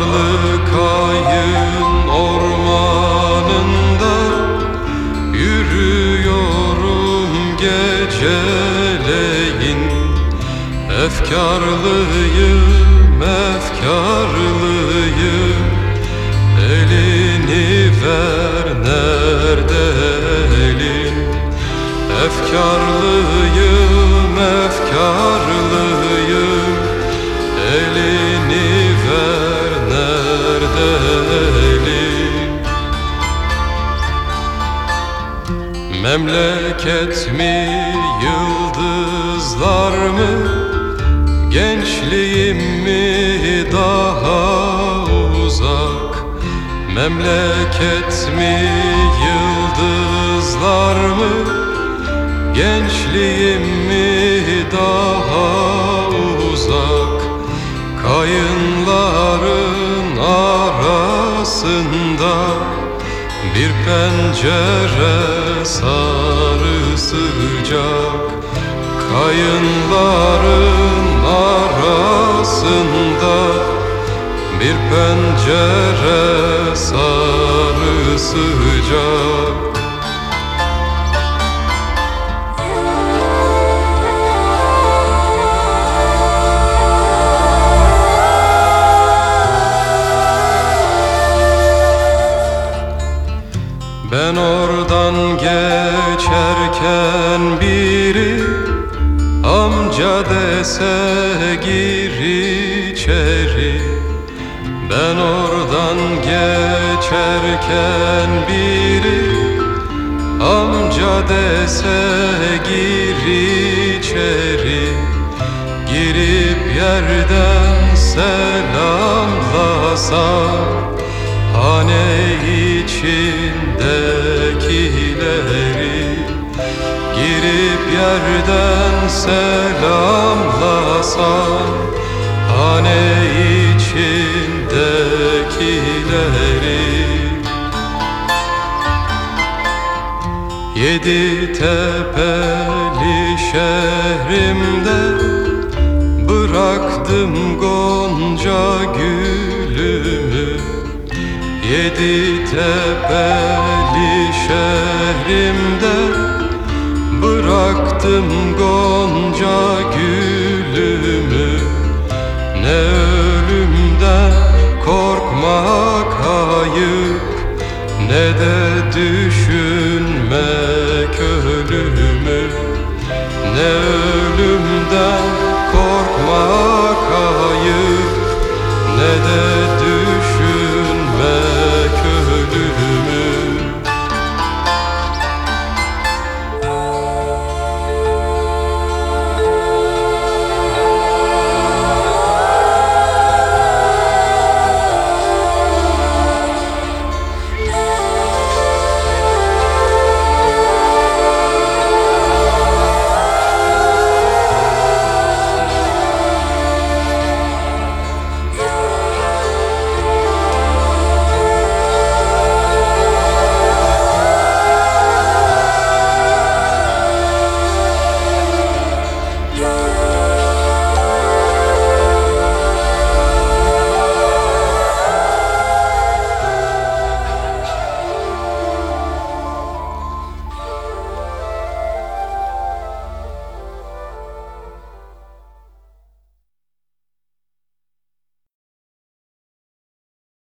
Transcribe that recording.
Karlı kayın ormanında Yürüyorum geceleyin. Efkarlıyım, efkarlıyım Memleket mi, yıldızlar mı? Gençliğim mi daha uzak? Memleket mi, yıldızlar mı? Gençliğim mi daha uzak? Kayınların arasında Bir pencere sarı sıcak Kayınların arasında. Bir pencere sarı sıcak Amca dese gir içeri. Ben oradan geçerken biri Amca dese gir içeri. Girip yerden selamlasam Hane içindekileri Girip yerden selamlasan Hane içindekileri. Yedi tepeli şehrimde Bıraktım gonca gülümü. Yedi tepeli şehrimde Bıraktım gonca gülümü